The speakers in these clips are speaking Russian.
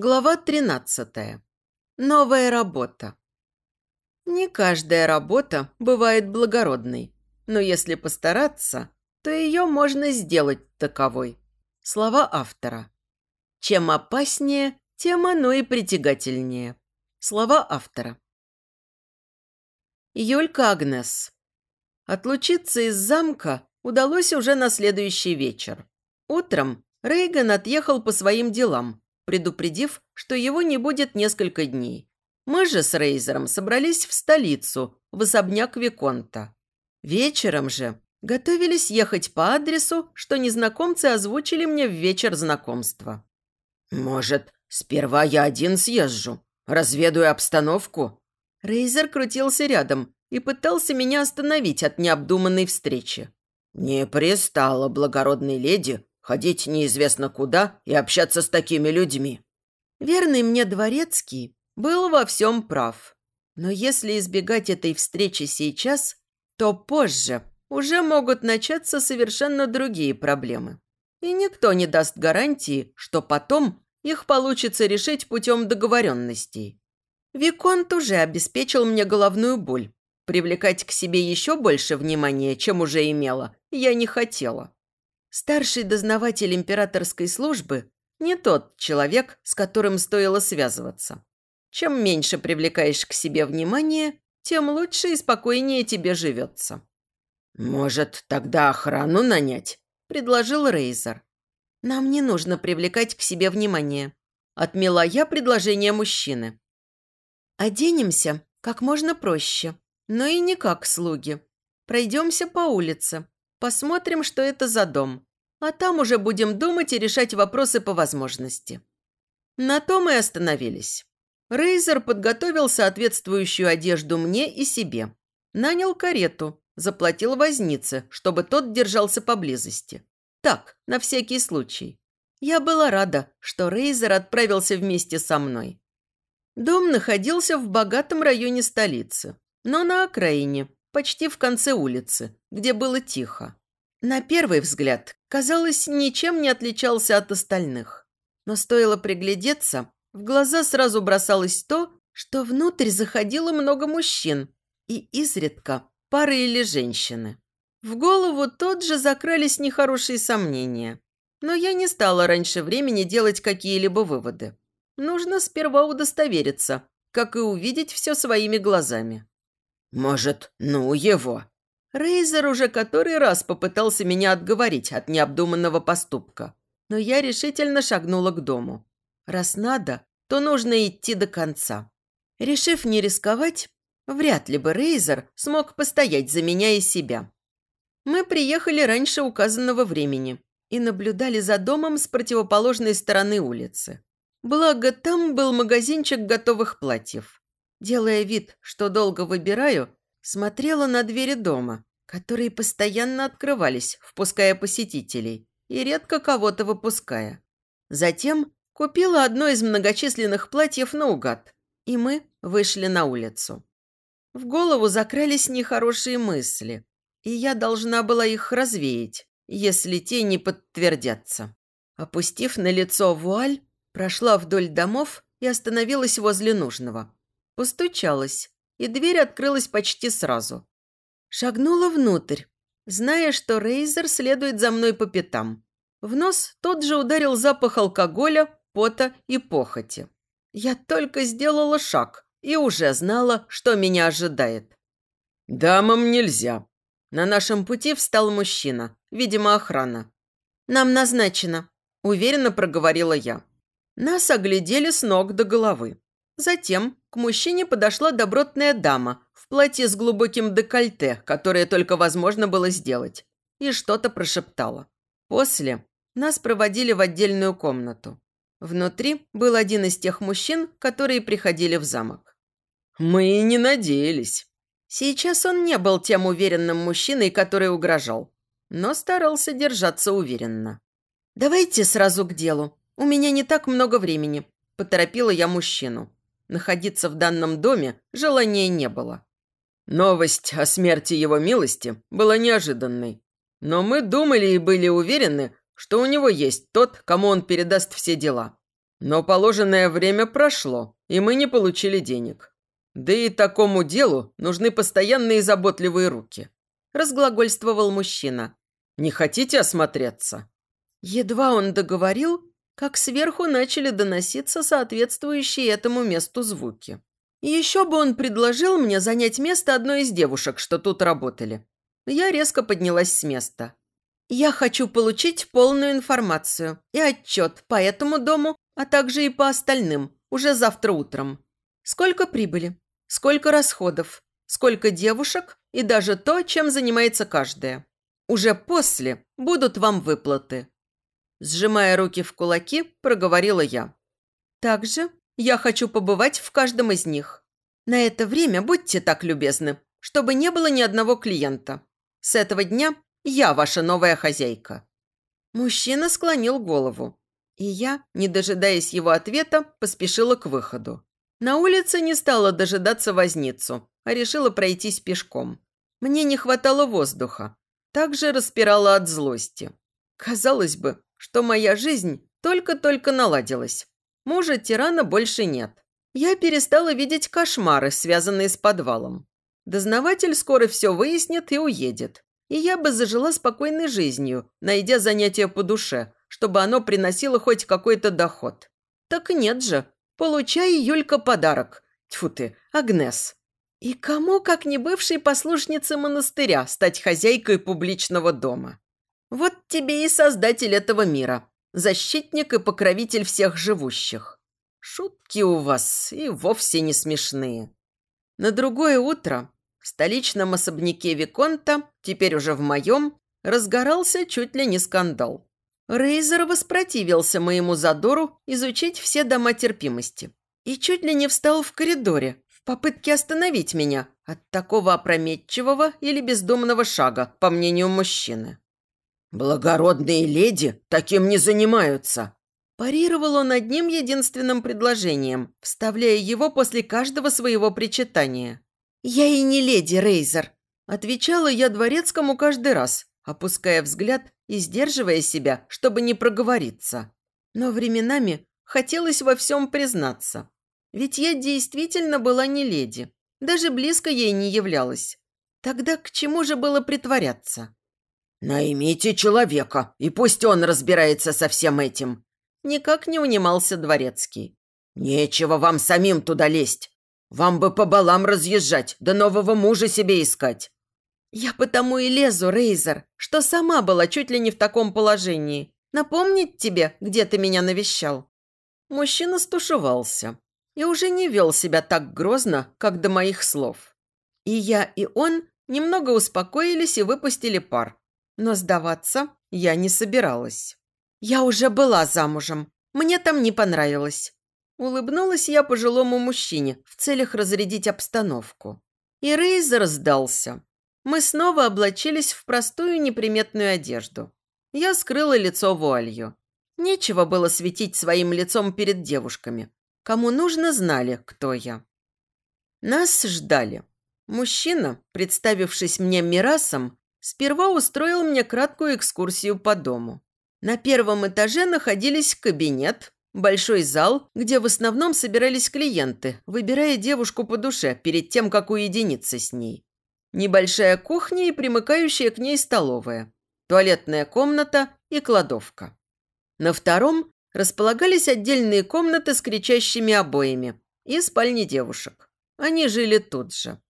Глава 13. Новая работа. Не каждая работа бывает благородной, но если постараться, то ее можно сделать таковой. Слова автора. Чем опаснее, тем оно и притягательнее. Слова автора. Юлька Агнес. Отлучиться из замка удалось уже на следующий вечер. Утром Рейган отъехал по своим делам, предупредив, что его не будет несколько дней. Мы же с Рейзером собрались в столицу, в особняк Виконта. Вечером же готовились ехать по адресу, что незнакомцы озвучили мне в вечер знакомства. «Может, сперва я один съезжу, разведаю обстановку?» Рейзер крутился рядом и пытался меня остановить от необдуманной встречи. «Не пристало благородной леди ходить неизвестно куда и общаться с такими людьми. Верный мне дворецкий был во всем прав. Но если избегать этой встречи сейчас, то позже уже могут начаться совершенно другие проблемы. И никто не даст гарантии, что потом их получится решить путем договоренностей. Виконт уже обеспечил мне головную боль. Привлекать к себе еще больше внимания, чем уже имела, я не хотела. Старший дознаватель императорской службы не тот человек, с которым стоило связываться. Чем меньше привлекаешь к себе внимание, тем лучше и спокойнее тебе живется. «Может, тогда охрану нанять?» – предложил Рейзер. «Нам не нужно привлекать к себе внимание», – отмела я предложение мужчины. «Оденемся как можно проще, но и не как слуги. Пройдемся по улице, Посмотрим, что это за дом. А там уже будем думать и решать вопросы по возможности. На том мы остановились. Рейзер подготовил соответствующую одежду мне и себе. Нанял карету, заплатил вознице, чтобы тот держался поблизости. Так, на всякий случай. Я была рада, что Рейзер отправился вместе со мной. Дом находился в богатом районе столицы, но на окраине, почти в конце улицы, где было тихо. На первый взгляд, казалось, ничем не отличался от остальных. Но стоило приглядеться, в глаза сразу бросалось то, что внутрь заходило много мужчин и изредка пары или женщины. В голову тут же закрались нехорошие сомнения. Но я не стала раньше времени делать какие-либо выводы. Нужно сперва удостовериться, как и увидеть все своими глазами. «Может, ну его?» Рейзер уже который раз попытался меня отговорить от необдуманного поступка, но я решительно шагнула к дому. Раз надо, то нужно идти до конца. Решив не рисковать, вряд ли бы Рейзер смог постоять за меня и себя. Мы приехали раньше указанного времени и наблюдали за домом с противоположной стороны улицы. Благо, там был магазинчик готовых платьев. Делая вид, что долго выбираю, смотрела на двери дома, которые постоянно открывались, впуская посетителей, и редко кого-то выпуская. Затем купила одно из многочисленных платьев наугад, и мы вышли на улицу. В голову закрались нехорошие мысли, и я должна была их развеять, если те не подтвердятся. Опустив на лицо вуаль, прошла вдоль домов и остановилась возле нужного. Постучалась, и дверь открылась почти сразу. Шагнула внутрь, зная, что Рейзер следует за мной по пятам. В нос тот же ударил запах алкоголя, пота и похоти. Я только сделала шаг и уже знала, что меня ожидает. «Дамам нельзя». На нашем пути встал мужчина, видимо, охрана. «Нам назначено», – уверенно проговорила я. Нас оглядели с ног до головы. Затем к мужчине подошла добротная дама в платье с глубоким декольте, которое только возможно было сделать, и что-то прошептала. После нас проводили в отдельную комнату. Внутри был один из тех мужчин, которые приходили в замок. «Мы и не надеялись». Сейчас он не был тем уверенным мужчиной, который угрожал, но старался держаться уверенно. «Давайте сразу к делу. У меня не так много времени», – поторопила я мужчину. Находиться в данном доме желания не было. Новость о смерти его милости была неожиданной. Но мы думали и были уверены, что у него есть тот, кому он передаст все дела. Но положенное время прошло, и мы не получили денег. Да и такому делу нужны постоянные заботливые руки. Разглагольствовал мужчина. Не хотите осмотреться? Едва он договорил, как сверху начали доноситься соответствующие этому месту звуки. Еще бы он предложил мне занять место одной из девушек, что тут работали. Я резко поднялась с места. Я хочу получить полную информацию и отчет по этому дому, а также и по остальным, уже завтра утром. Сколько прибыли, сколько расходов, сколько девушек и даже то, чем занимается каждая. Уже после будут вам выплаты. Сжимая руки в кулаки, проговорила я. Также я хочу побывать в каждом из них. На это время будьте так любезны, чтобы не было ни одного клиента. С этого дня я ваша новая хозяйка». Мужчина склонил голову, и я, не дожидаясь его ответа, поспешила к выходу. На улице не стала дожидаться возницу, а решила пройтись пешком. Мне не хватало воздуха. Также распирала от злости. Казалось бы, что моя жизнь только-только наладилась. Мужа-тирана больше нет. Я перестала видеть кошмары, связанные с подвалом. Дознаватель скоро все выяснит и уедет. И я бы зажила спокойной жизнью, найдя занятие по душе, чтобы оно приносило хоть какой-то доход. Так нет же. Получай, Юлька, подарок. Тьфу ты, Агнес. И кому, как не бывшей послушнице монастыря, стать хозяйкой публичного дома? Вот тебе и создатель этого мира, защитник и покровитель всех живущих. Шутки у вас и вовсе не смешные. На другое утро в столичном особняке Виконта, теперь уже в моем, разгорался чуть ли не скандал. Рейзер воспротивился моему задору изучить все дома терпимости и чуть ли не встал в коридоре в попытке остановить меня от такого опрометчивого или бездомного шага, по мнению мужчины. «Благородные леди таким не занимаются!» Парировал он одним единственным предложением, вставляя его после каждого своего причитания. «Я и не леди, Рейзер», – отвечала я дворецкому каждый раз, опуская взгляд и сдерживая себя, чтобы не проговориться. Но временами хотелось во всем признаться. Ведь я действительно была не леди, даже близко ей не являлась. Тогда к чему же было притворяться? «Наймите человека, и пусть он разбирается со всем этим», – никак не унимался дворецкий. «Нечего вам самим туда лезть. Вам бы по балам разъезжать, да нового мужа себе искать». «Я потому и лезу, Рейзер, что сама была чуть ли не в таком положении. Напомнить тебе, где ты меня навещал?» Мужчина стушевался и уже не вел себя так грозно, как до моих слов. И я, и он немного успокоились и выпустили пар. Но сдаваться я не собиралась. Я уже была замужем. Мне там не понравилось. Улыбнулась я пожилому мужчине в целях разрядить обстановку. И Рейзер сдался. Мы снова облачились в простую неприметную одежду. Я скрыла лицо вуалью. Нечего было светить своим лицом перед девушками. Кому нужно, знали, кто я. Нас ждали. Мужчина, представившись мне Мирасом, Сперва устроил мне краткую экскурсию по дому. На первом этаже находились кабинет, большой зал, где в основном собирались клиенты, выбирая девушку по душе перед тем, как уединиться с ней. Небольшая кухня и примыкающая к ней столовая, туалетная комната и кладовка. На втором располагались отдельные комнаты с кричащими обоями и спальни девушек. Они жили тут же.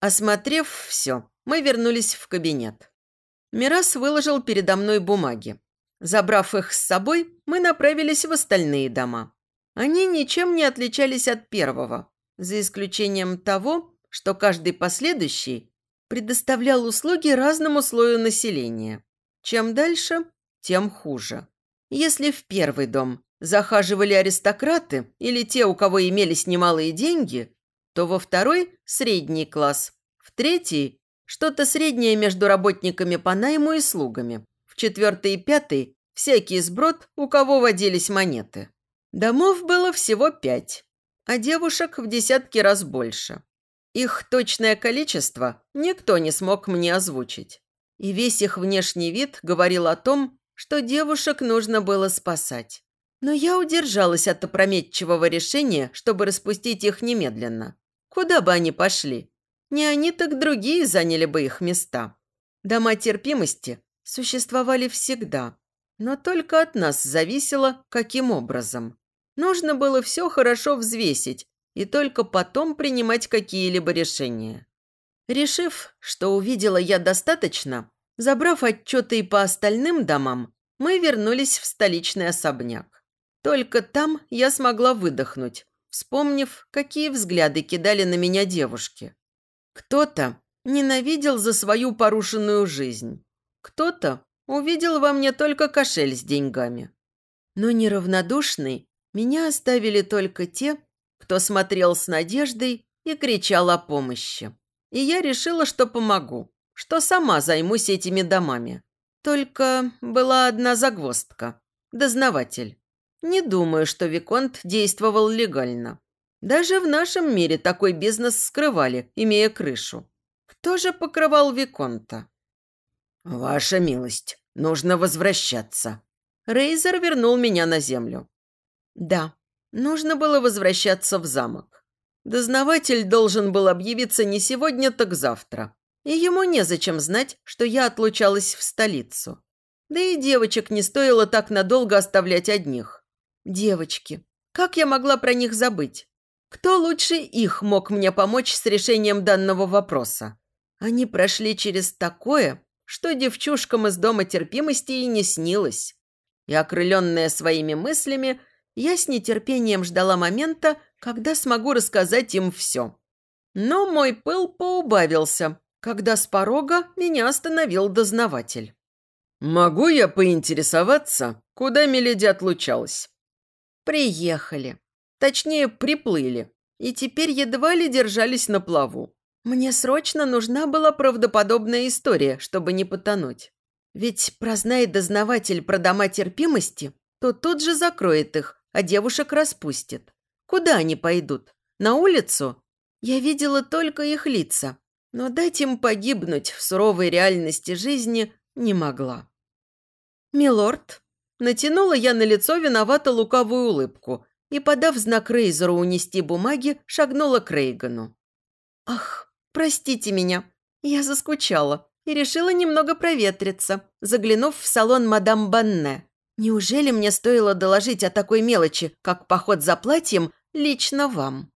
Осмотрев все, мы вернулись в кабинет. Мирас выложил передо мной бумаги. Забрав их с собой, мы направились в остальные дома. Они ничем не отличались от первого, за исключением того, что каждый последующий предоставлял услуги разному слою населения. Чем дальше, тем хуже. Если в первый дом захаживали аристократы или те, у кого имелись немалые деньги, то во второй – средний класс, в третий что-то среднее между работниками по найму и слугами. В четвертый и пятый – всякий сброд, у кого водились монеты. Домов было всего пять, а девушек в десятки раз больше. Их точное количество никто не смог мне озвучить. И весь их внешний вид говорил о том, что девушек нужно было спасать. Но я удержалась от опрометчивого решения, чтобы распустить их немедленно. Куда бы они пошли? Не они, так другие заняли бы их места. Дома терпимости существовали всегда, но только от нас зависело, каким образом. Нужно было все хорошо взвесить и только потом принимать какие-либо решения. Решив, что увидела я достаточно, забрав отчеты и по остальным домам, мы вернулись в столичный особняк. Только там я смогла выдохнуть, вспомнив, какие взгляды кидали на меня девушки. Кто-то ненавидел за свою порушенную жизнь. Кто-то увидел во мне только кошель с деньгами. Но неравнодушный меня оставили только те, кто смотрел с надеждой и кричал о помощи. И я решила, что помогу, что сама займусь этими домами. Только была одна загвоздка – дознаватель. Не думаю, что Виконт действовал легально. Даже в нашем мире такой бизнес скрывали, имея крышу. Кто же покрывал Виконта? «Ваша милость, нужно возвращаться». Рейзер вернул меня на землю. Да, нужно было возвращаться в замок. Дознаватель должен был объявиться не сегодня, так завтра. И ему незачем знать, что я отлучалась в столицу. Да и девочек не стоило так надолго оставлять одних. Девочки. Как я могла про них забыть? Кто лучше их мог мне помочь с решением данного вопроса? Они прошли через такое, что девчушкам из дома терпимости и не снилось. И, окрыленная своими мыслями, я с нетерпением ждала момента, когда смогу рассказать им все. Но мой пыл поубавился, когда с порога меня остановил дознаватель. «Могу я поинтересоваться, куда Меледи отлучалась?» «Приехали. Точнее, приплыли. И теперь едва ли держались на плаву. Мне срочно нужна была правдоподобная история, чтобы не потонуть. Ведь прознает дознаватель про дома терпимости, то тут же закроет их, а девушек распустит. Куда они пойдут? На улицу? Я видела только их лица, но дать им погибнуть в суровой реальности жизни не могла. «Милорд», натянула я на лицо виновато лукавую улыбку и, подав знак Рейзеру унести бумаги, шагнула к Рейгану. «Ах, простите меня, я заскучала и решила немного проветриться, заглянув в салон мадам Банне. Неужели мне стоило доложить о такой мелочи, как поход за платьем, лично вам?»